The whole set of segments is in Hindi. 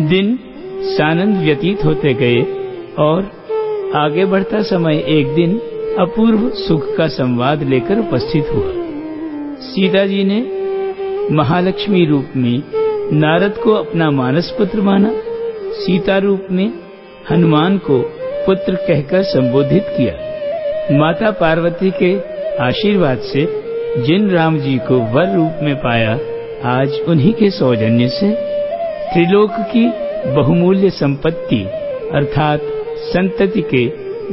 दिन सानंद व्यतीत होते गए और आगे बढ़ता समय एक दिन अपूर्व सुख का संवाद लेकर उपस्थित हुआ। सीता जी ने महालक्ष्मी रूप में नारद को अपना मानस पुत्र माना। सीता रूप में हनुमान को पुत्र कहकर संबोधित किया। माता पार्वती के आशीर्वाद से जिन राम जी को वर रूप में पाया, आज उन्हीं के सौजन्य से त्रिलोक की बहुमूल्य संपत्ति अर्थात संतति के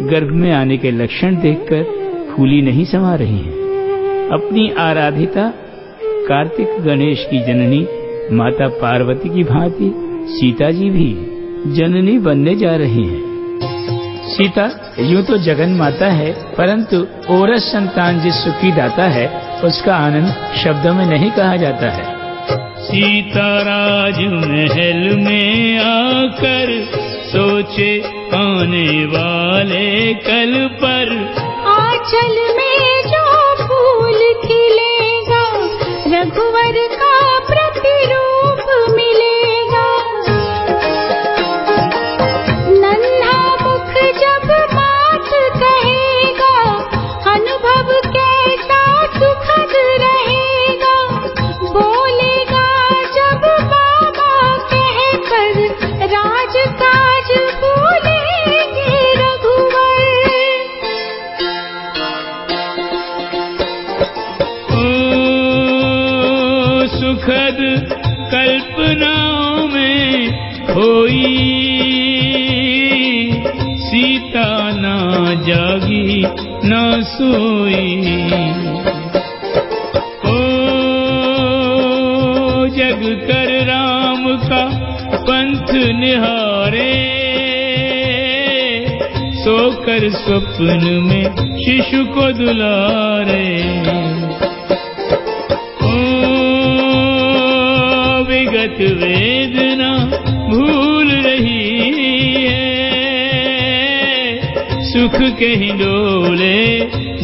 गर्भ में आने के लक्षण देखकर फूली नहीं समा रही हैं। अपनी आराधिता कार्तिक गणेश की जननी, माता पार्वती की भांति सीता जी भी जननी बनने जा रही हैं। सीता यूँ तो जगन माता है, परंतु ओरस संतान जिस सुखी दाता है, उसका आनंद शब्दों में नहीं कहा जाता है। सीता राज महल में आकर सोचे आने वाले कल पर। आंचल में जो फूल खिलेगा, रघुवर खोई सीता ना जागी, ना सोई। ओ, जग कर राम का पंथ निहारे सोकर स्वप्न में शिशु को दुलारे। ओ सुख के हिंडोले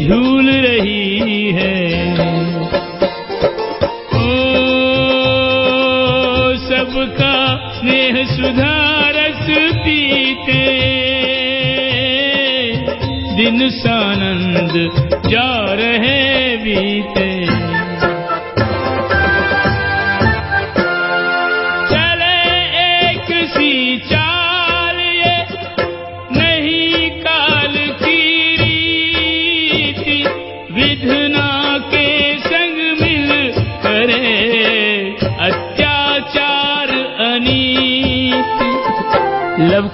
झूल रही है। ओ, सबका स्नेह सुधारस पीते। दिन सानंद जा रहे बीते।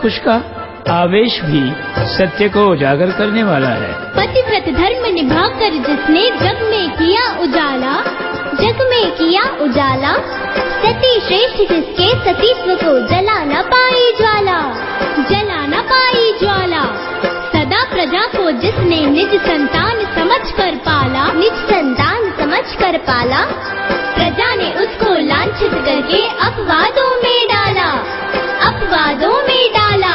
कुश का आवेश भी सत्य को उजागर करने वाला है। पतिव्रत धर्म निभाकर जिसने जग में किया उजाला, जग में किया उजाला, सती श्रेष्ठ जिसके सतीत्व को जला न पाई ज्वाला जला न पाई ज्वाला। सदा प्रजा को जिसने निज संतान समझ कर पाला, निज संतान समझ कर पाला, प्रजा ने उसको लांछित करके अपवादों में डाला। अपवादों में डाला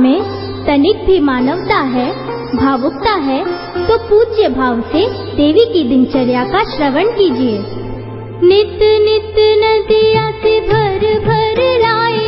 में तनिक भी मानवता है, भावुकता है तो पूज्य भाव से देवी की दिनचर्या का श्रवण कीजिए। नित नित नदिया से भर भर राय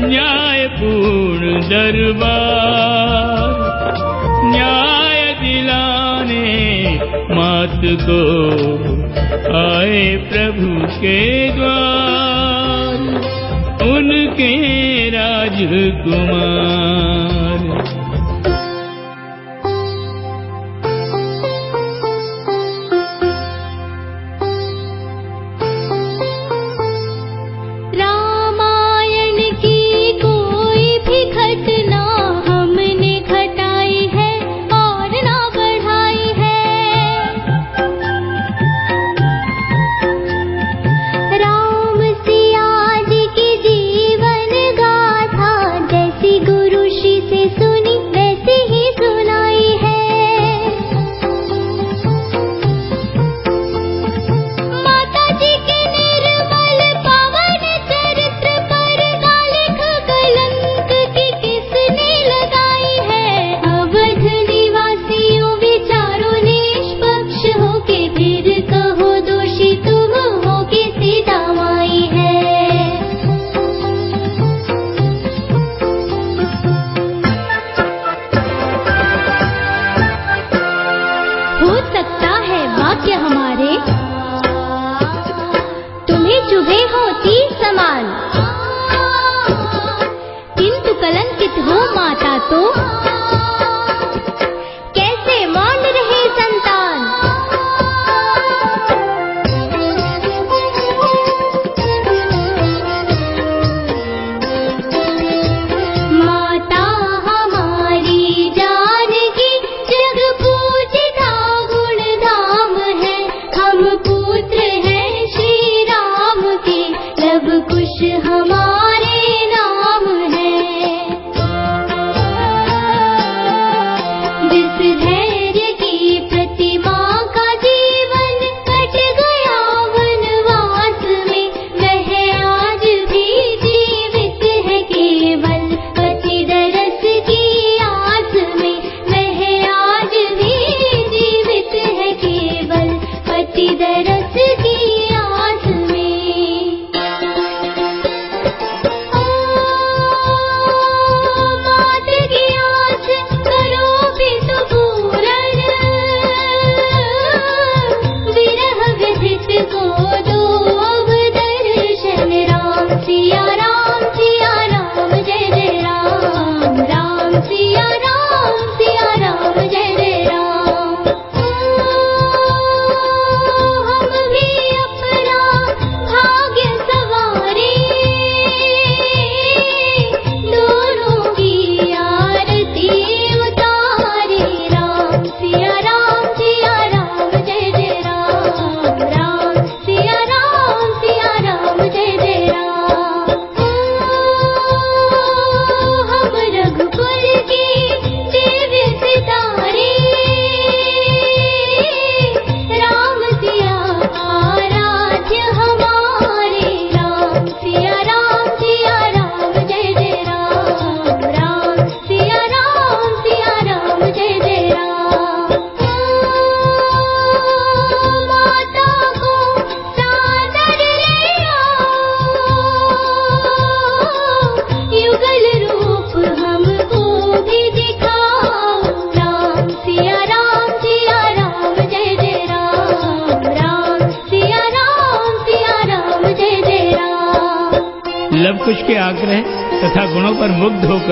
न्यायपूर्ण दरबार न्याय दिलाने मात को आए प्रभु के द्वार उनके राजकुमार।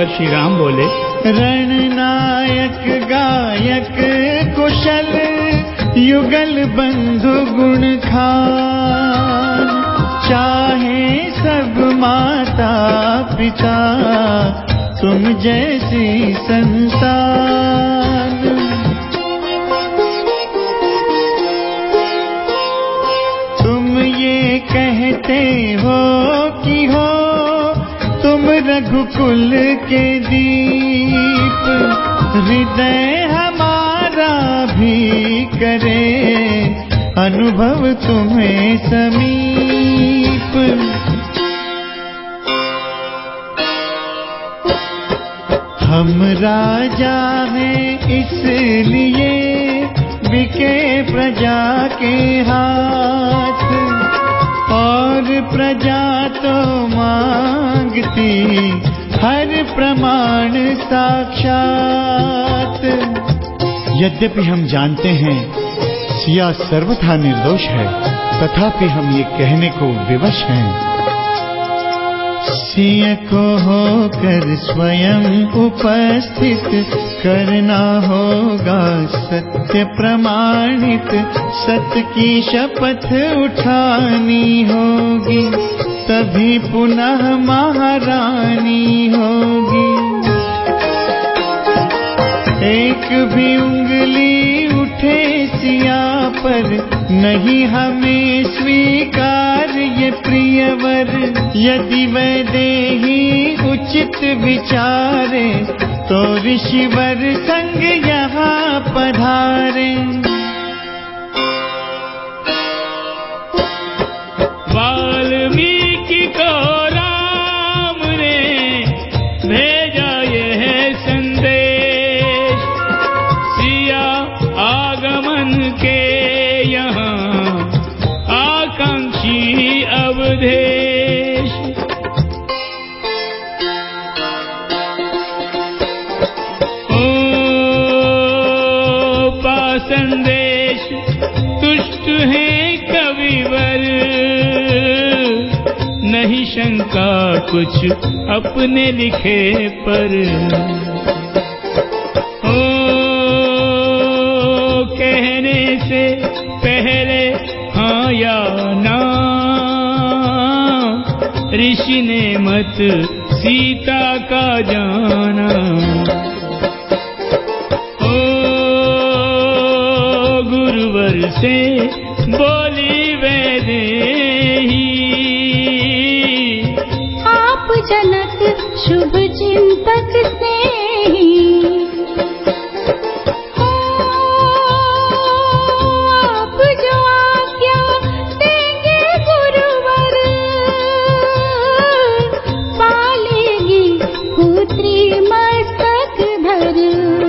होकर श्री राम बोले, रणनायक गायक कुशल, युगल बंधु गुण खान चाहे सब माता पिता, तुम जैसी संतान रघुकुल के दीप, हृदय हमारा भी करे। अनुभव तुम्हें समीप। हम राजा हैं इसलिए बिके प्रजा के हाथ, और प्रजा तो मांगती हर प्रमाण साक्षात। यद्यपि हम जानते हैं, सिया सर्वथा निर्दोष है, तथापि हम ये कहने को विवश हैं। सिय को होकर स्वयं उपस्थित करना होगा सत्य प्रमाणित, सत्य की शपथ उठानी होगी। तभी पुनः महारानी होगी। एक भी उंगली उठे सिया पर, नहीं हमें स्वीकार ये प्रियवर। यदि वह देही उचित विचारे तो ऋषिवर संग यहाँ पधारे। को नहीं शंका कुछ अपने लिखे पर। ओ, कहने से पहले हाँ या ना, ऋषि ने मत सीता का जाना। ओ, गुरुवर से शुभ चिंतक स्नेही हो,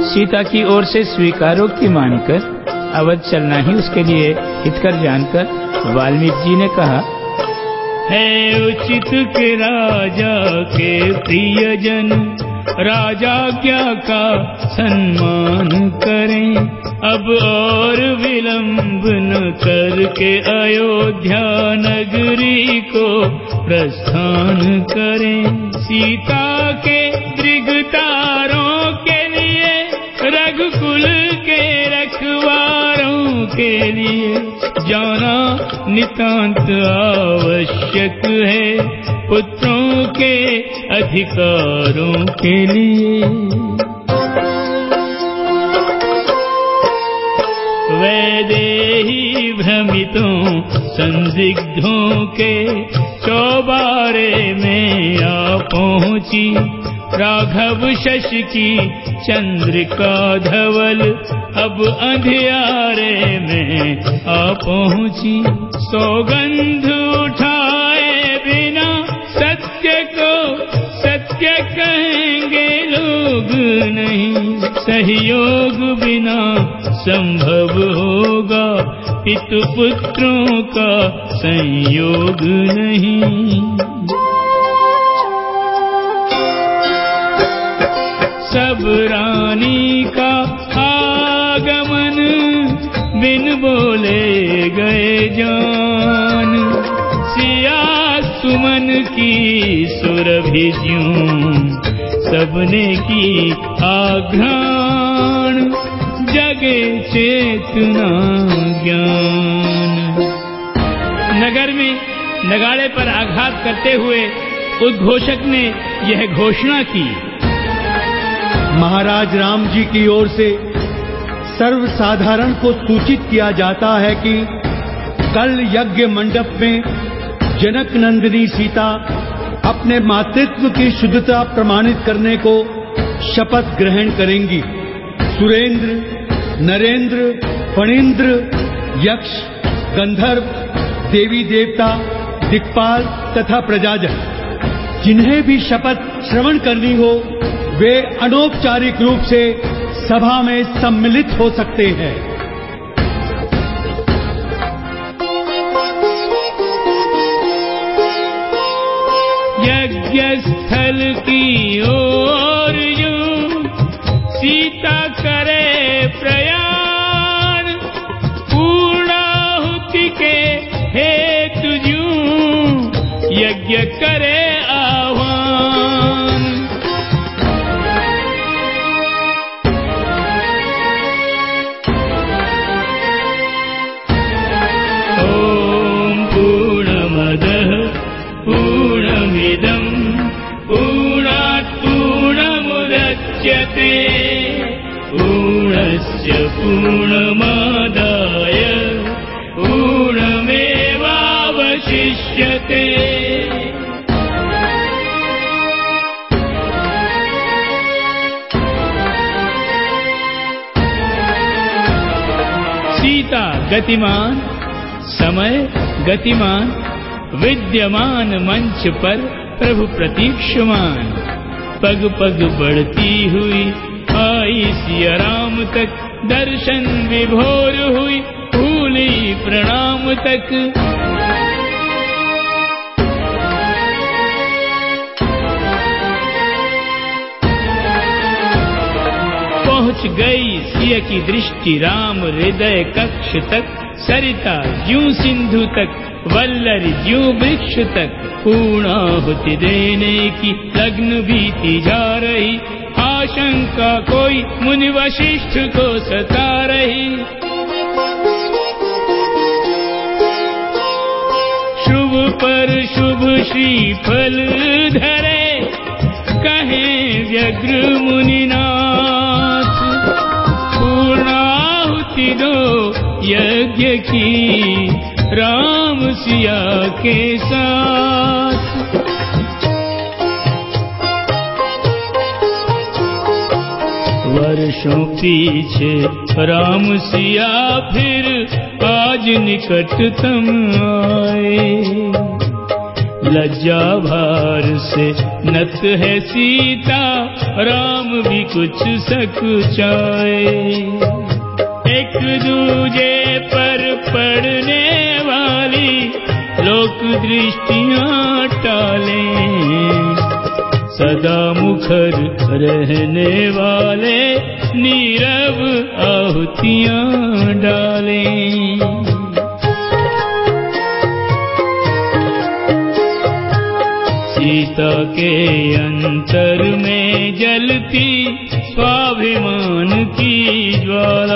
सीता की ओर से स्वीकारोक्ति मानकर अवध चलना ही उसके लिए हितकर जानकर वाल्मीकि जी ने कहा है उचित के राजा के प्रियजन। राजा क्या का सम्मान करें? अब और विलंब न करके अयोध्या नगरी को प्रस्थान करें। सीता के दृगतारों के लिए रघुकुल के के लिए जाना नितांत आवश्यक है पुत्रों के अधिकारों के लिए। वैदेही भ्रमितों, संदिग्धों के चौबारे में आ पहुँची। राघव शश की चंद्रिका धवल अब अंधियारे में आ पहुँची। सौगंध उठाए बिना सत्य को सत्य कहेंगे लोग नहीं। सहयोग बिना संभव होगा, पितु पुत्रों का संयोग नहीं। सब रानी का आगमन, बिन बोले गए जान। सिया सुमन की सुरभि सबने की आघ्राण। जगे चेतना ज्ञान। नगर में नगाड़े पर आघात करते हुए उद्घोषक ने यह घोषणा की। महाराज राम जी की ओर से सर्वसाधारण को सूचित किया जाता है कि कल यज्ञ मंडप में जनक नंदिनी सीता अपने मातृत्व की शुद्धता प्रमाणित करने को शपथ ग्रहण करेंगी। सुरेंद्र, नरेंद्र, फणींद्र, यक्ष, गंधर्व, देवी देवता दिक्पाल तथा प्रजाजन। जिन्हें भी शपथ श्रवण करनी हो, वे अनौपचारिक रूप से सभा में सम्मिलित हो सकते हैं। यज्ञ स्थल की ओर यू सीता करे प्रयाण, पूर्णाहुति के हेतु यूँ यज्ञ करे पूर्णस्य पूर्णमादाय पूर्णमेवावशिष्यते। सीता गतिमान समय गतिमान विद्यमान मंच पर प्रभु प्रतीक्षमान। पग पग बढ़ती हुई आई सिया राम तक दर्शन विभोर हुई, भूली प्रणाम तक। पहुँच गई सिय की दृष्टि राम हृदय कक्ष तक, सरिता यूँ सिंधु तक, वल्लर यूँ वृक्ष तक। पूर्णाहुति देने की लग्न बीती जा रही आशंका कोई मुनि वशिष्ठ को सता रही। शुभ पर शुभ श्री फल धरे कहे व्यग्र मुनिनाथ। पूर्णाहुति दो यज्ञ की राम सिया के साथ वर्षों पीछे राम सिया फिर आज निकटतम आए। लज्जा भार से नत है सीता, राम भी कुछ सक सकुचाए एक दूजे पर पड़ने वाली लोक दृष्टियाँ टाले। सदा मुखर रहने वाले नीरव आहुतियाँ डालें। सीता के अंतर में जलती स्वाभिमान की ज्वाला।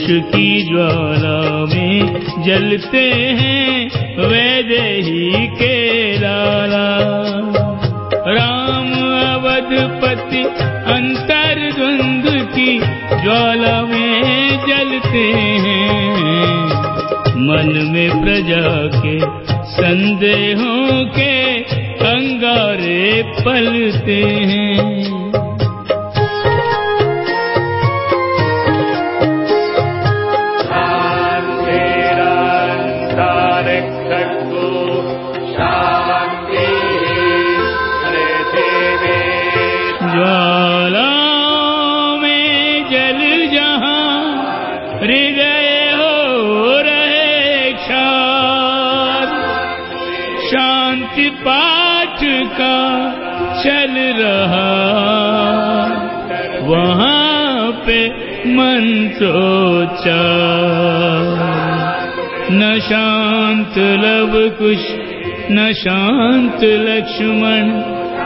रोष की ज्वाला में जलते हैं वैदेही के लाला। राम अवधपति अंतर द्वंद की ज्वाला में जलते हैं। मन में प्रजा के संदेहों के अंगारे पलते हैं। न शांत लव कुश न शांत लक्ष्मण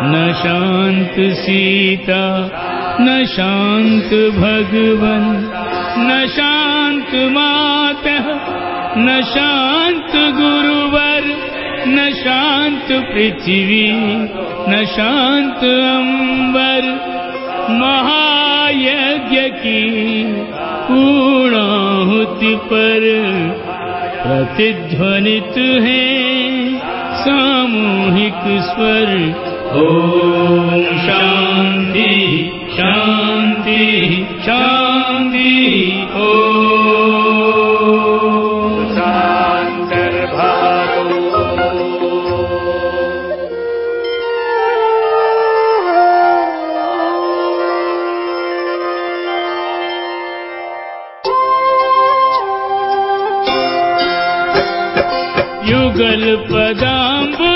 न शांत सीता न शांत भगवन न शांत माता न शांत गुरुवर न शांत पृथ्वी न शांत अंबर। महायज्ञ पूर्णाहुति पर प्रतिध्वनित है। सामूहिक स्वर। ओ शान्ति शान्ति शान्ति ओ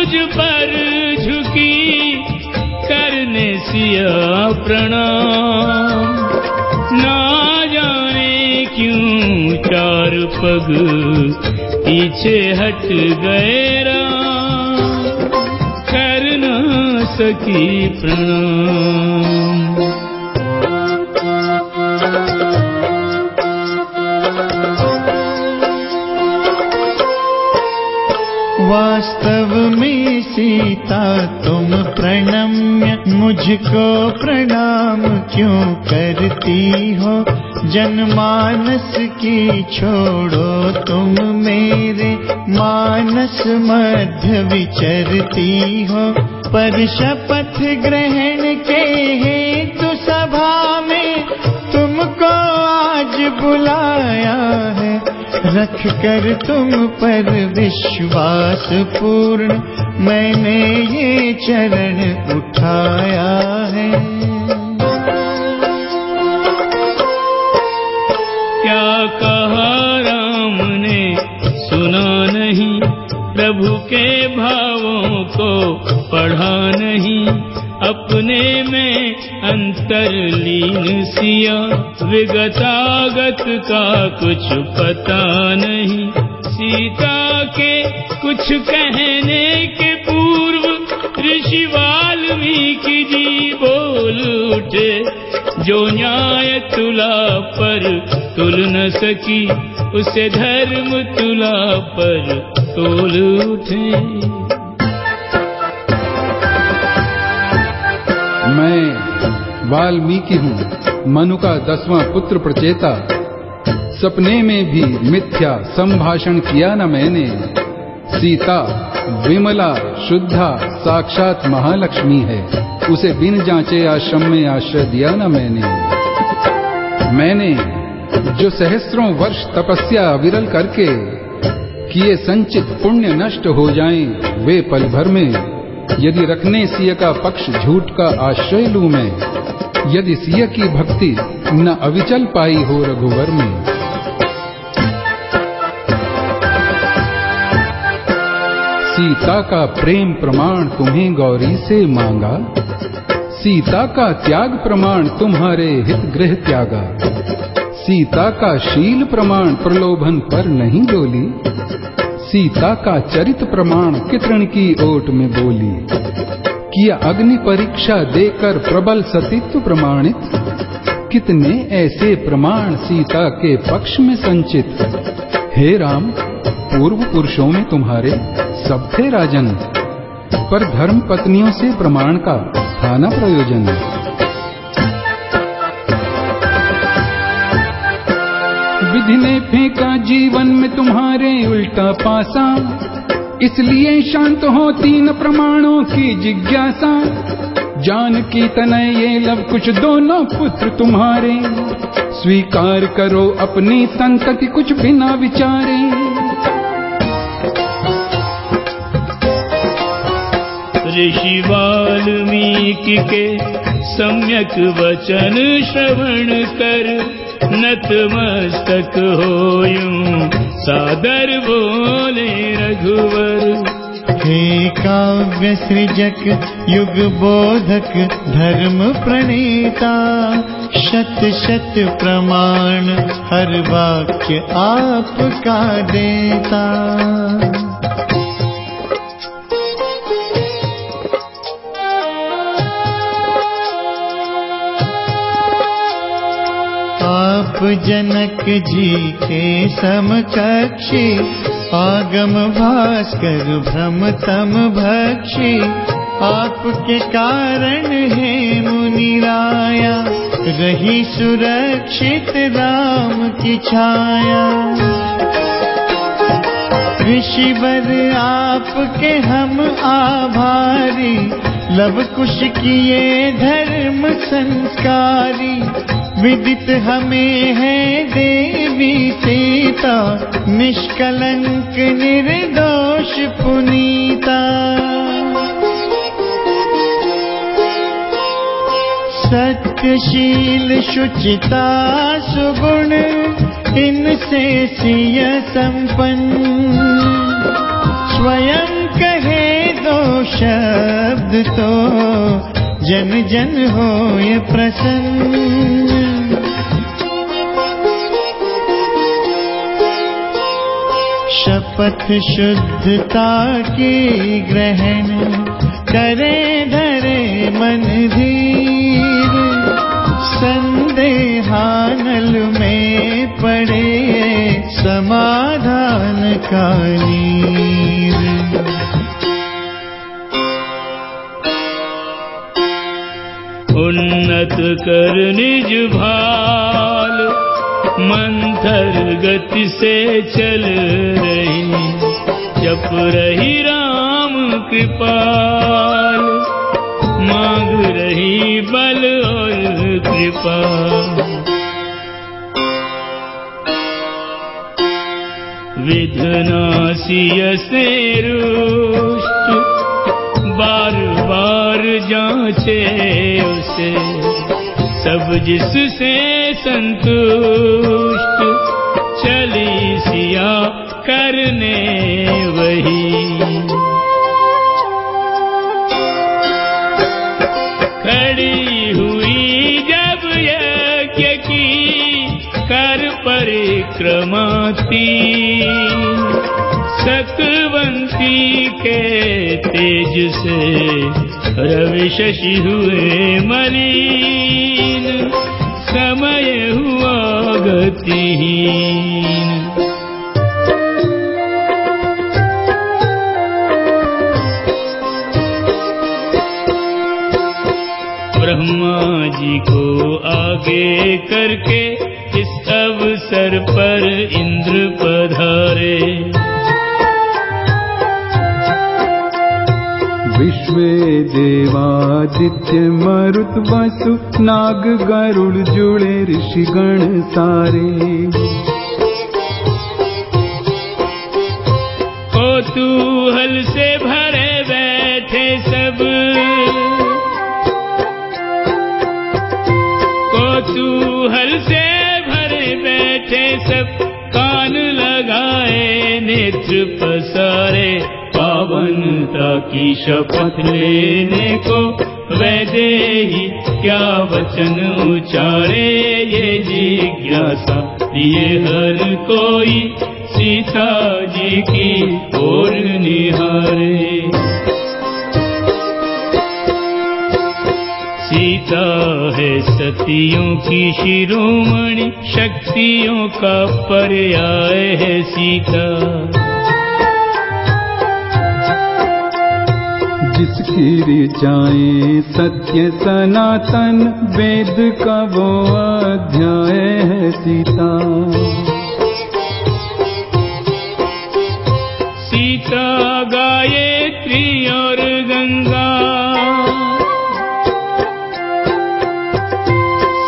पदाम्बुज पर झुकी करने सिया प्रणाम। ना जाने क्यों चार पग पीछे हट गए राम। कर सकी प्रणाम सीता, तुम प्रणम्य, मुझको प्रणाम क्यों करती हो? जनमानस की छोड़ो तुम मेरे, मानस मध्य विचरती हो। पर शपथ ग्रहण के हेतु सभा में तुमको आज बुलाया है। रख कर तुम पर विश्वास पूर्ण। मैंने ये चरण उठाया है। क्या कहा राम ने? सुना नहीं। प्रभु के भावों को पढ़ा नहीं। अपने में अंतरलीन सिया। विगतागत का कुछ पता नहीं। सीता कुछ कहने के पूर्व ऋषि वाल्मीकि जी बोल उठे, जो न्याय तुला पर तुल न सकी, उसे धर्म तुला पर तोल उठे। मैं वाल्मीकि हूँ, मनु का दसवां पुत्र प्रचेता। सपने में भी मिथ्या संभाषण किया न मैंने। सीता, विमला, शुद्धा, साक्षात महालक्ष्मी है। उसे बिन जांचे आश्रम में आश्रय दिया न मैंने। मैंने जो सहस्त्रों वर्ष तपस्या अविरल करके किए संचित पुण्य नष्ट हो जाएँ, वे पल भर में यदि रखने सिय का पक्ष झूठ का आश्रय लू मैं, यदि सिय की भक्ति न अविचल पाई हो रघुवर में। सीता का प्रेम प्रमाण तुम्हें गौरी से मांगा। सीता का त्याग प्रमाण तुम्हारे हित गृह त्यागा। सीता का शील प्रमाण प्रलोभन पर नहीं डोली सीता का चरित प्रमाण कितरण की ओट में बोली। किया अग्नि परीक्षा देकर प्रबल सतीत्व प्रमाणित। कितने ऐसे प्रमाण सीता के पक्ष में संचित। हे राम, पूर्व पुरुषों में तुम्हारे सब थे राजन, पर धर्म पत्नियों से प्रमाण का था न प्रयोजन। विधि ने फेंका जीवन में तुम्हारे उल्टा पासा, इसलिए शांत हो तीन प्रमाणों की जिज्ञासा। जान की तनय ये लव कुछ दोनों पुत्र तुम्हारे, स्वीकार करो अपनी संतति कुछ बिना विचारे। ऋषि वाल्मीकि के सम्यक वचन श्रवण कर नतमस्तक हो यूँ सादर बोले रघुवर। हे काव्य सृजक, युग बोधक, धर्म प्रणेता, शत शत प्रमाण हर वाक्य आपका देता। आप जनक जी के समकक्षी आगम भास्कर भ्रम तम भक्षी। आपके कारण है मुनिराया रही सुरक्षित राम की छाया। ऋषिवर आपके हम आभारी लव कुश किए धर्म संस्कारी विदित हमें है देवी सीता निष्कलंक निर्दोष पुनीता। सत्यशील शुचिता सुगुण इनसे सिय संपन्न। स्वयं कहे दो शब्द तो जन जन हो ये प्रसन्न शपथ शुद्धता की ग्रहण करे धरे मन धीर। संदेहानल में पड़े समाधान का नीर। उन्नत कर निज भाल मंथर गति से चल रही जप रही राम कृपाल मांग रही बल और कृपा। विधनासिय से रुष्ट बार बार जांचे उसे सब जिससे संतुष्ट चली सिया करने वही। खड़ी हुई जब यज्ञ की, कर परिक्रमा तीन सकवंती के तेज से रवि शशि हुए मलिन गतिहीन ब्रह्मा जी को आगे करके इस अवसर पर इंद्र पधारे। विश्वे देवादित्य मरुत वसु नाग गरुड़ जुड़े ऋषिगण सारे शपथ लेने को वैदेही क्या वचन उचारे ये जिज्ञासा? ये हर कोई सीता जी की ओर निहारे। सीता है सतियों की शिरोमणि, शक्तियों का पर्याय है सीता। जिसकी ऋचाएँ सत्य सनातन वेद का वो अध्याय है सीता। सीता गायत्री और गंगा।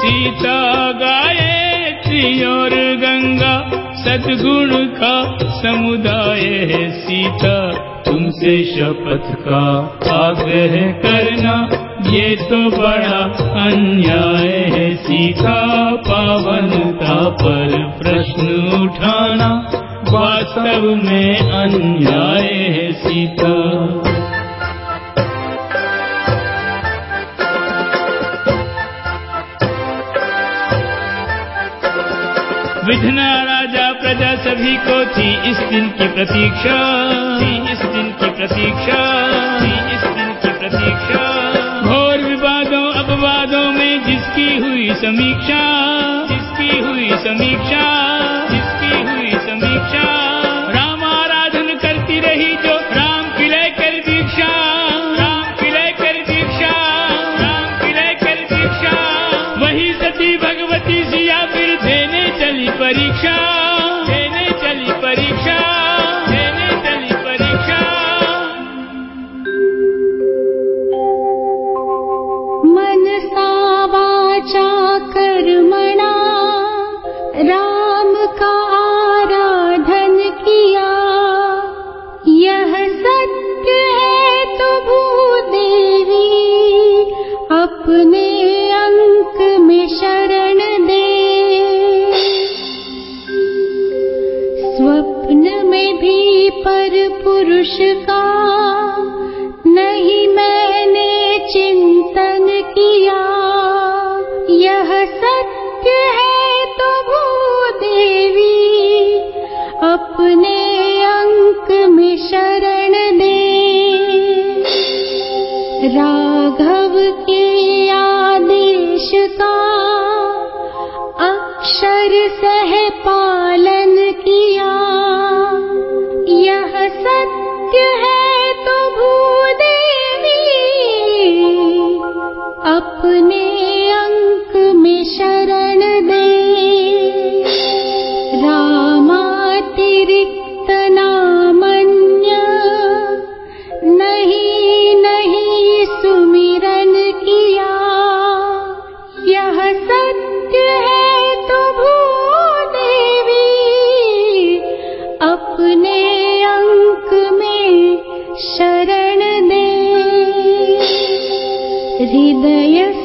सीता गायत्री और गंगा सद्गुण का समुदाय है सीता। तुमसे शपथ का आग्रह करना, ये तो बड़ा अन्याय है। सीता पावनता पर प्रश्न उठाना, वास्तव में अन्याय है सीता। विधना राजा प्रजा सभी को थी इस दिन की प्रतीक्षा। थी इस दिन की प्रतीक्षा। थी इस दिन की प्रतीक्षा। घोर विवादों अपवादों में जिसकी हुई समीक्षा। जिसकी हुई समीक्षा। जिसकी हुई समीक्षा। राम आराधन करती रही जो राम की कर दीक्षा। राम की कर दीक्षा। राम की कर दीक्षा। वही सती भगवती सिया फिर देने चली परीक्षा। अपने अंक में शरण दे। स्वप्न में भी पर पुरुष का हृदय